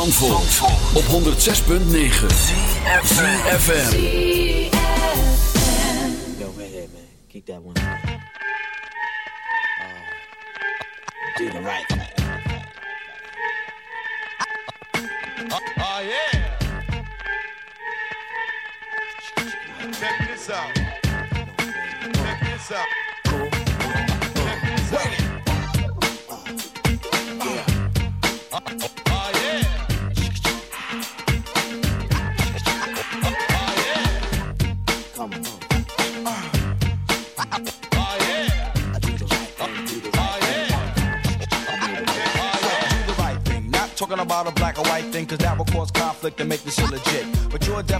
Zandvoort, op 106.9 CFFM Yo, right here, man. Keep that one on. Uh, do the right thing. Oh, uh, yeah. click to make this legit. But you're definitely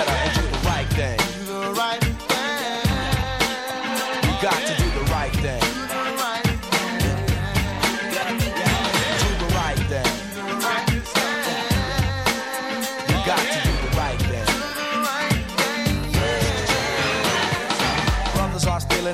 esperar.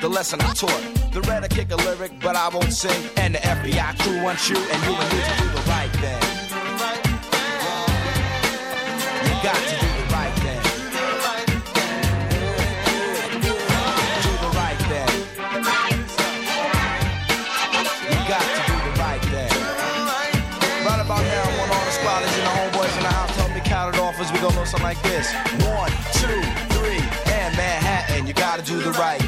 the lesson I taught. The red I kick a lyric, but I won't sing. And the FBI crew wants you, and you and me to do the right thing. You got to do the right thing. Do the right thing. You got to do the right thing. Right about now, all the and the homeboys in the house me something like this. One, two, three, and Manhattan, you gotta do the right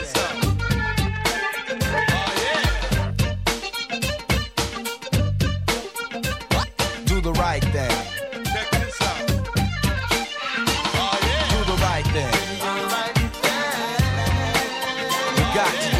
Got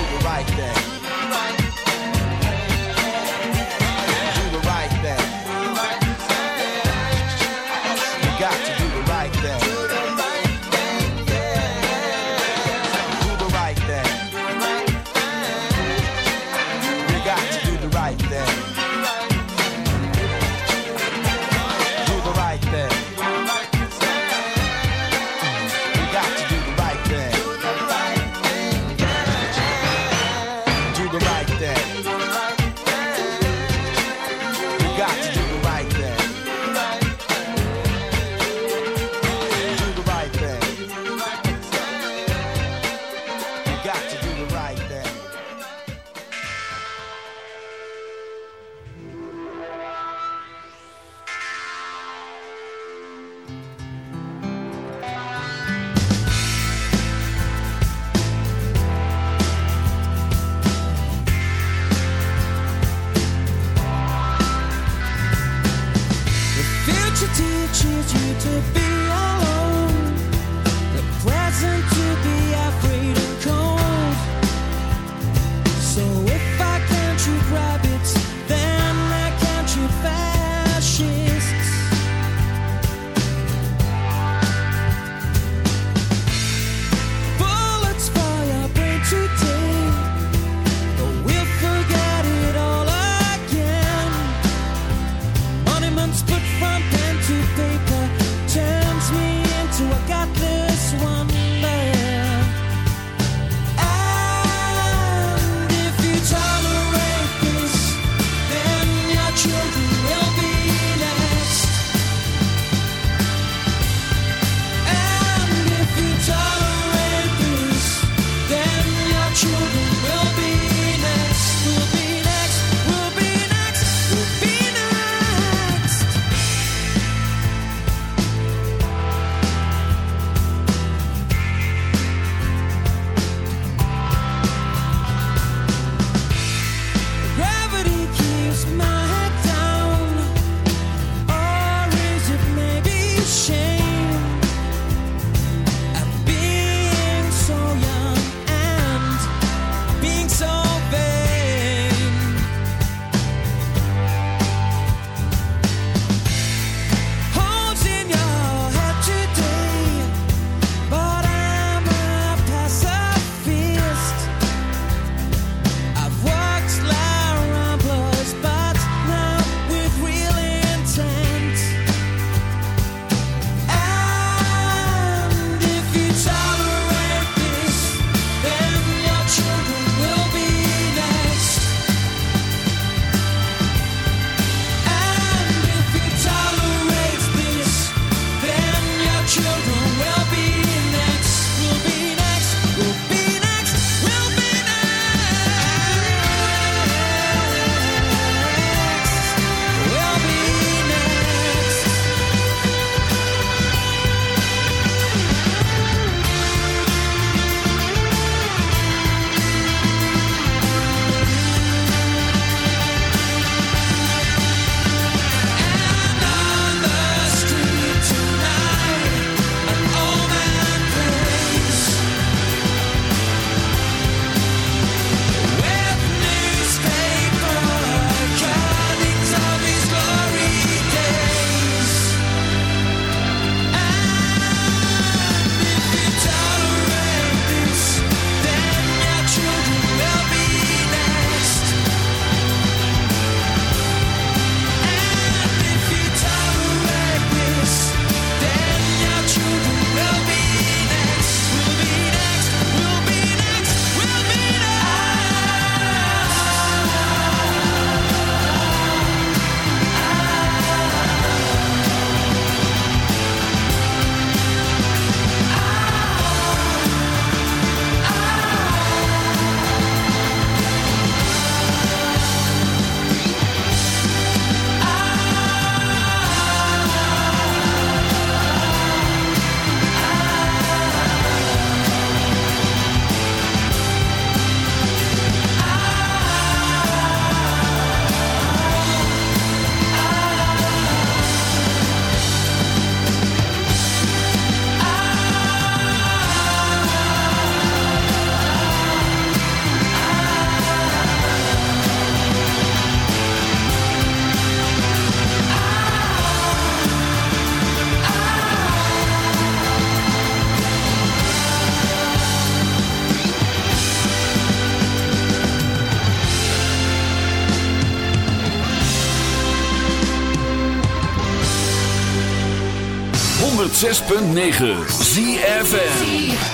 106.9 ZFN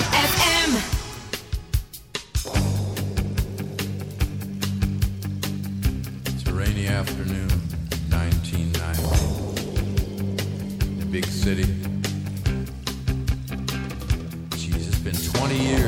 big city. Geez, it's been 20 years.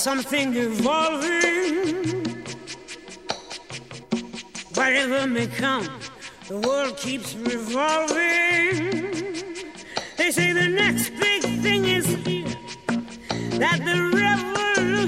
something evolving. Whatever may come, the world keeps revolving. They say the next big thing is here, that the revolution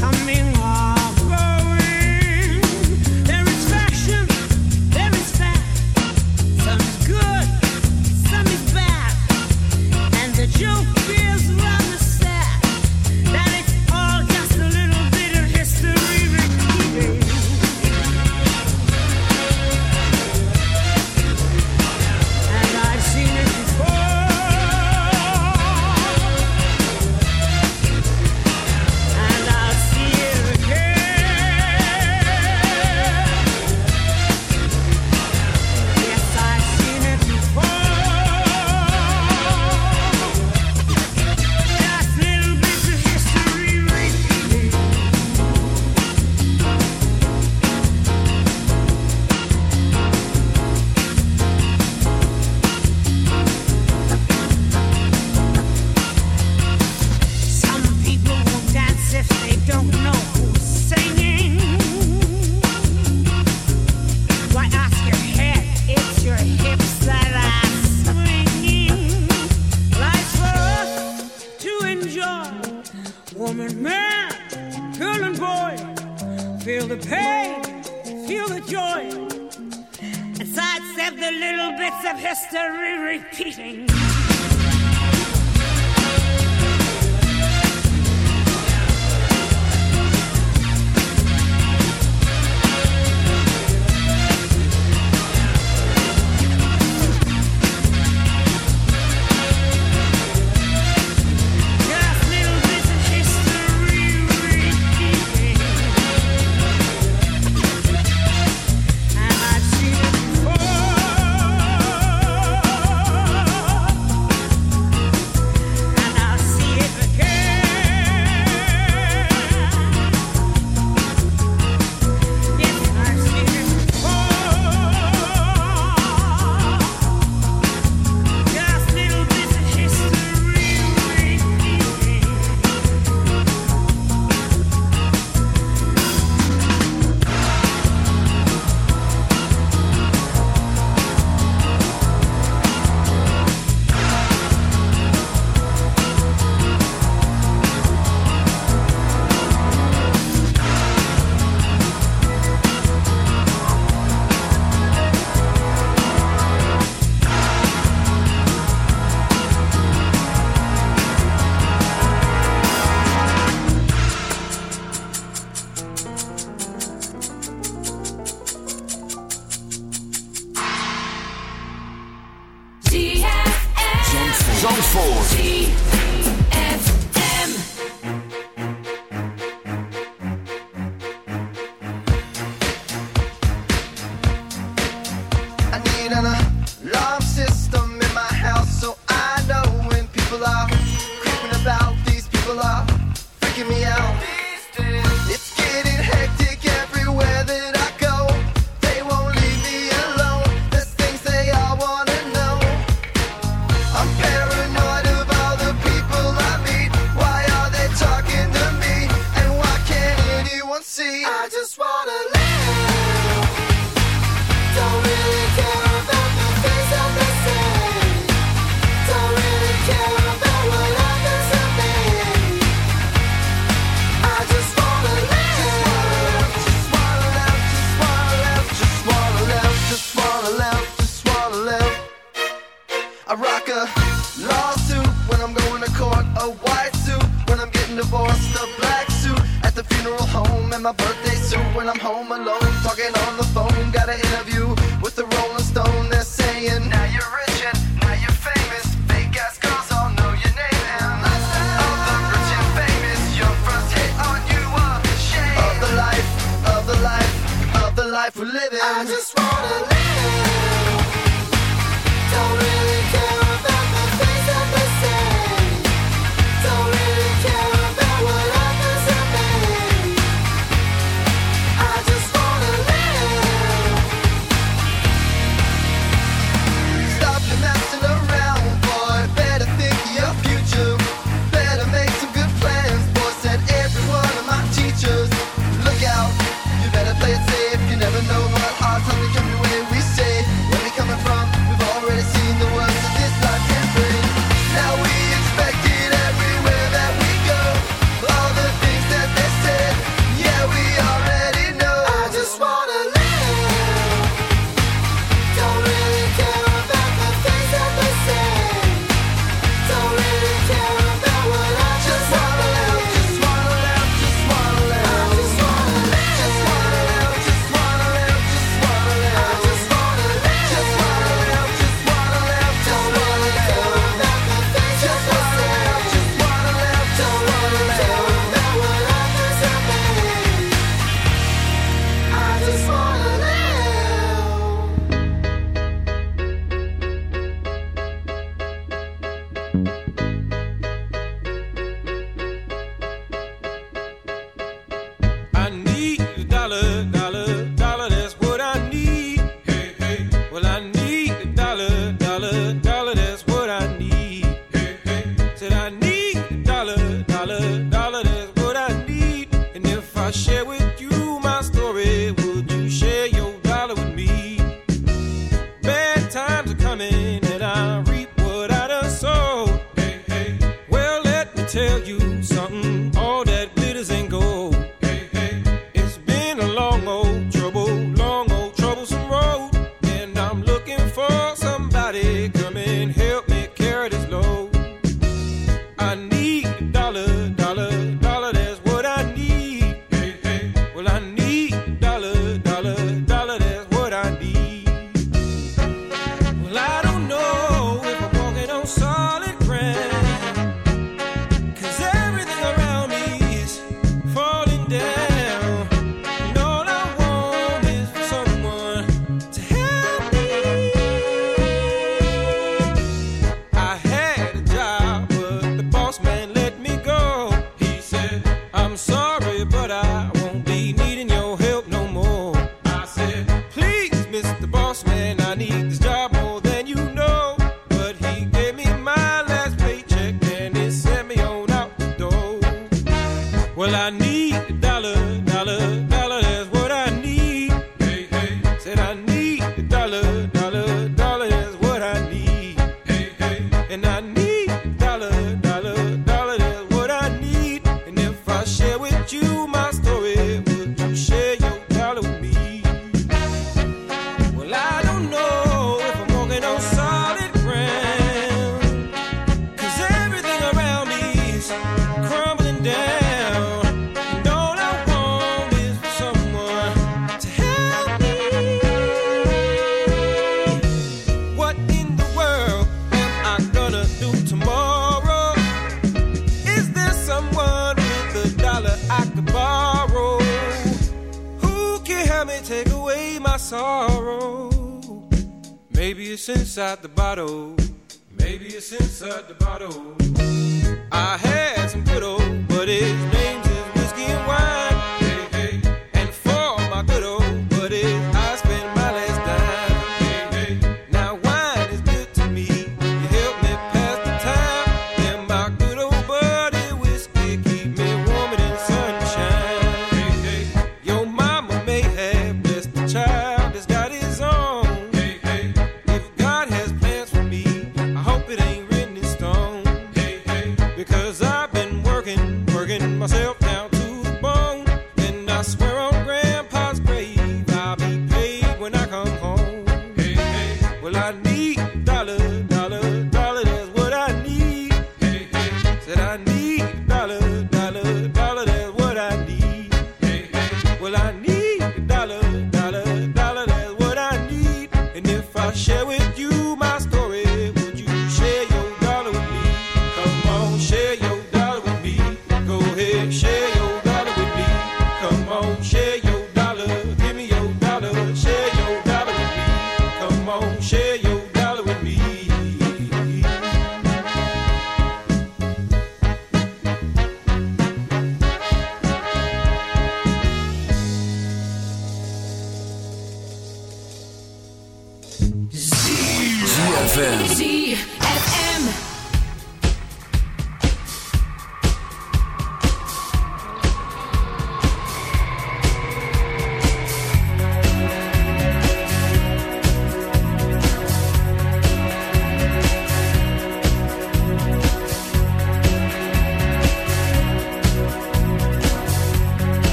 coming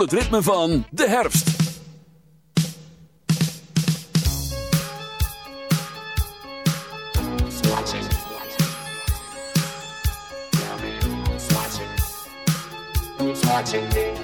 Het ritme van de herfst. I'm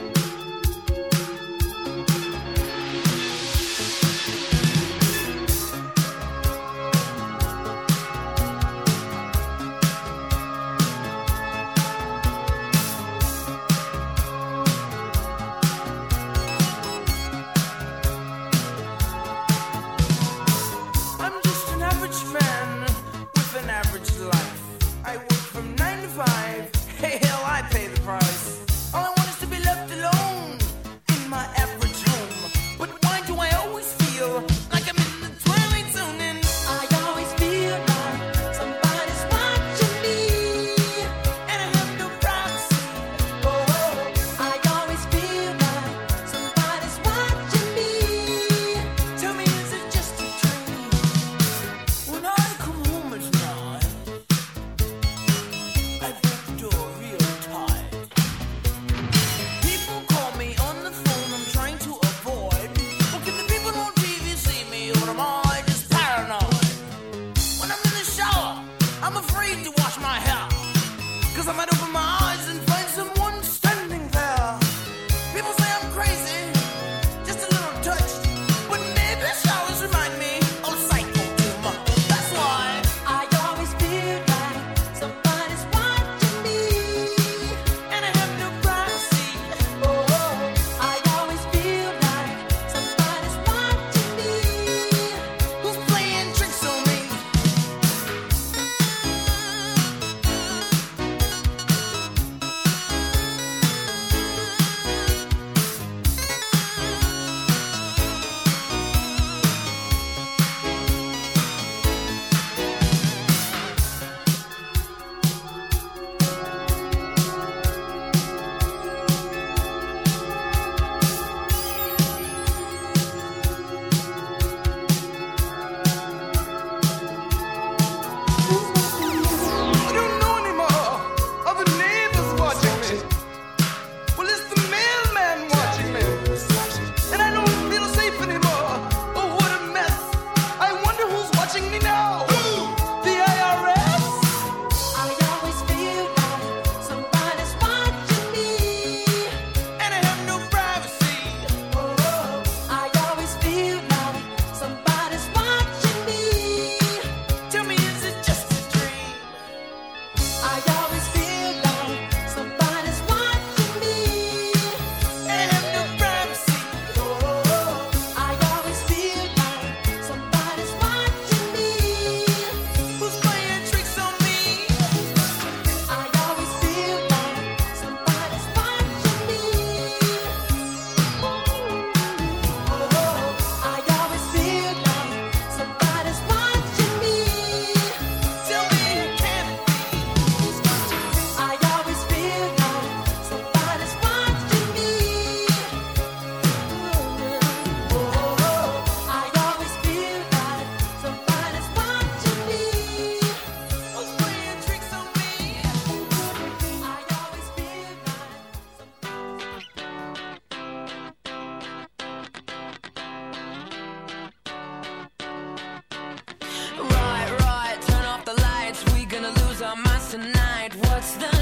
It's the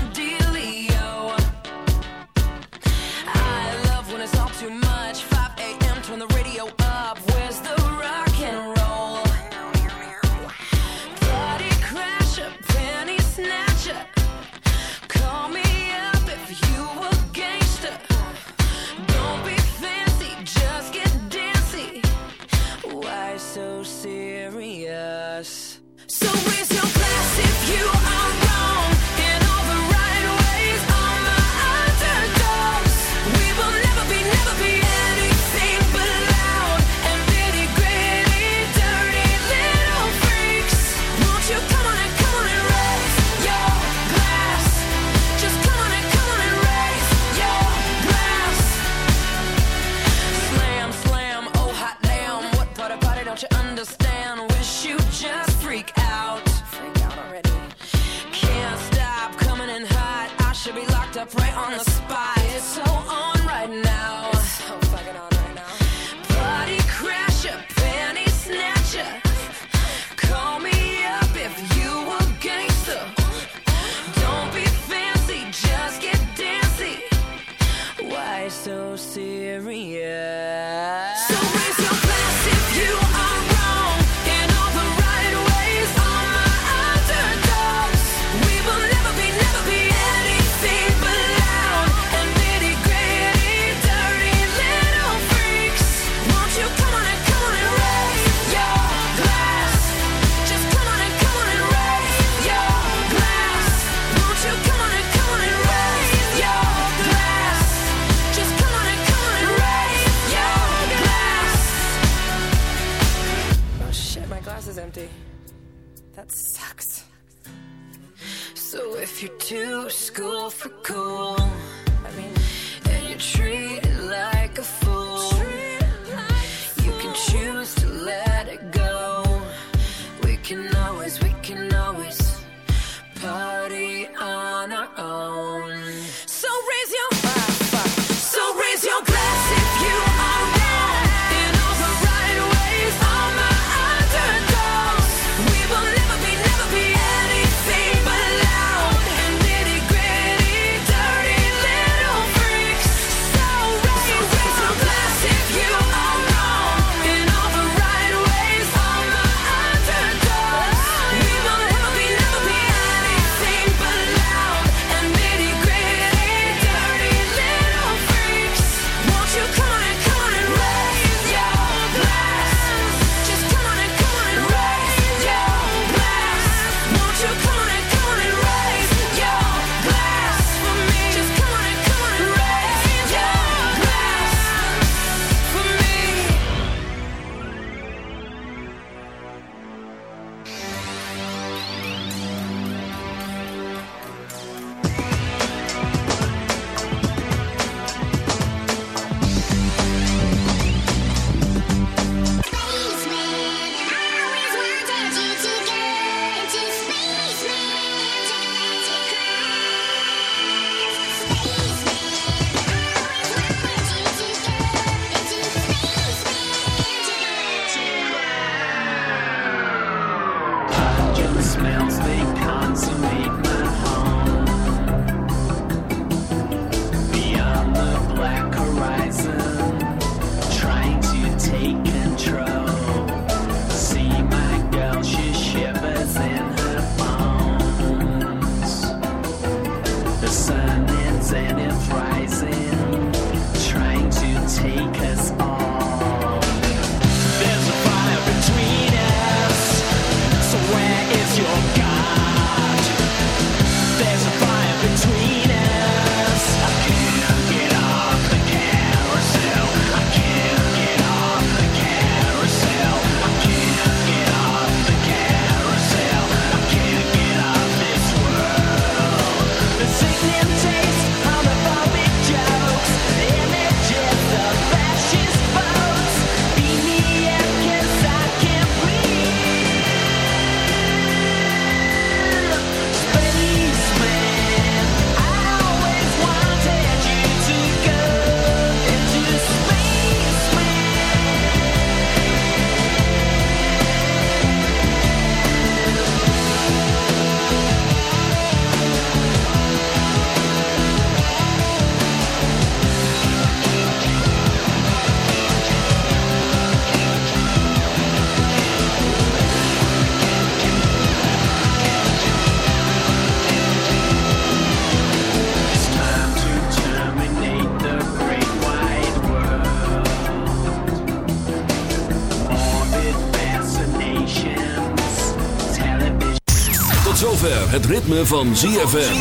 Tot zover het ritme van ZFM.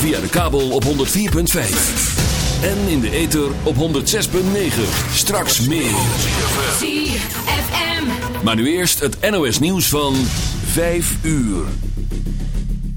Via de kabel op 104.5. En in de ether op 106.9. Straks meer. ZFM. Maar nu eerst het NOS nieuws van 5 uur.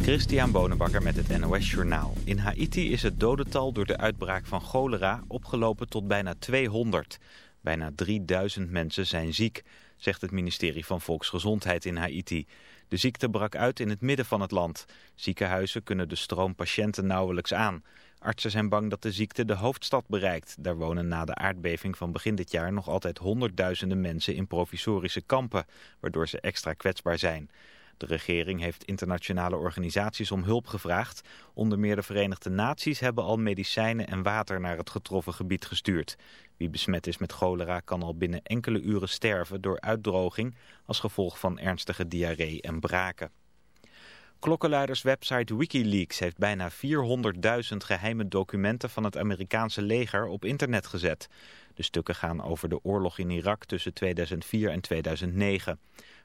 Christian Bonenbakker met het NOS Journaal. In Haiti is het dodental door de uitbraak van cholera opgelopen tot bijna 200. Bijna 3000 mensen zijn ziek, zegt het ministerie van Volksgezondheid in Haiti. De ziekte brak uit in het midden van het land. Ziekenhuizen kunnen de stroom patiënten nauwelijks aan. Artsen zijn bang dat de ziekte de hoofdstad bereikt. Daar wonen na de aardbeving van begin dit jaar nog altijd honderdduizenden mensen in provisorische kampen, waardoor ze extra kwetsbaar zijn. De regering heeft internationale organisaties om hulp gevraagd. Onder meer de Verenigde Naties hebben al medicijnen en water naar het getroffen gebied gestuurd. Wie besmet is met cholera kan al binnen enkele uren sterven door uitdroging als gevolg van ernstige diarree en braken. Klokkenluiderswebsite Wikileaks heeft bijna 400.000 geheime documenten van het Amerikaanse leger op internet gezet. De stukken gaan over de oorlog in Irak tussen 2004 en 2009.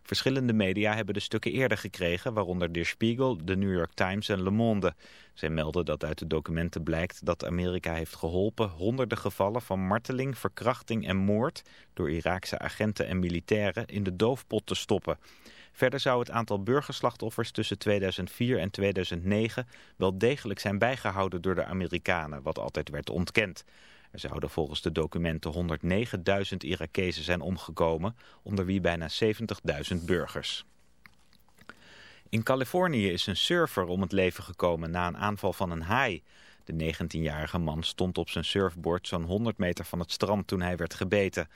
Verschillende media hebben de stukken eerder gekregen, waaronder Der Spiegel, de New York Times en Le Monde. Zij melden dat uit de documenten blijkt dat Amerika heeft geholpen honderden gevallen van marteling, verkrachting en moord door Iraakse agenten en militairen in de doofpot te stoppen. Verder zou het aantal burgerslachtoffers tussen 2004 en 2009 wel degelijk zijn bijgehouden door de Amerikanen, wat altijd werd ontkend. Er zouden volgens de documenten 109.000 Irakezen zijn omgekomen, onder wie bijna 70.000 burgers. In Californië is een surfer om het leven gekomen na een aanval van een haai. De 19-jarige man stond op zijn surfboard zo'n 100 meter van het strand toen hij werd gebeten.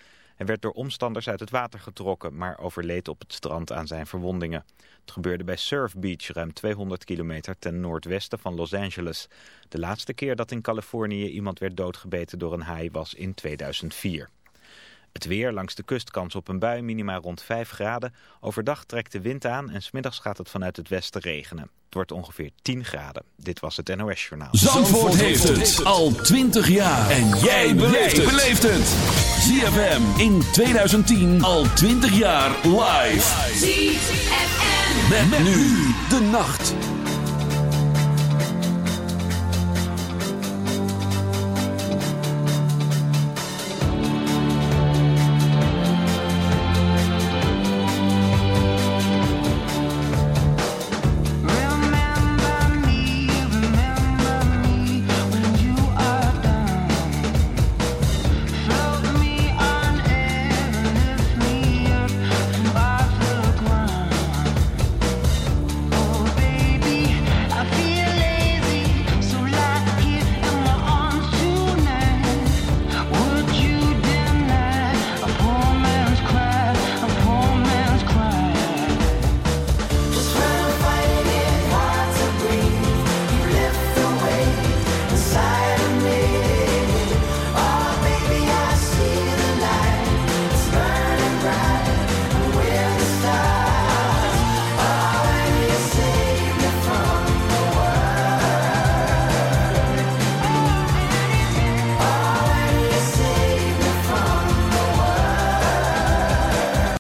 Hij werd door omstanders uit het water getrokken, maar overleed op het strand aan zijn verwondingen. Het gebeurde bij Surf Beach, ruim 200 kilometer ten noordwesten van Los Angeles. De laatste keer dat in Californië iemand werd doodgebeten door een haai was in 2004. Het weer langs de kust kans op een bui, minima rond 5 graden. Overdag trekt de wind aan en smiddags gaat het vanuit het westen regenen. Het wordt ongeveer 10 graden. Dit was het NOS Journaal. Zandvoort heeft het al 20 jaar. En jij beleeft het. ZFM in 2010 al 20 jaar live. ZFM. Met nu de nacht.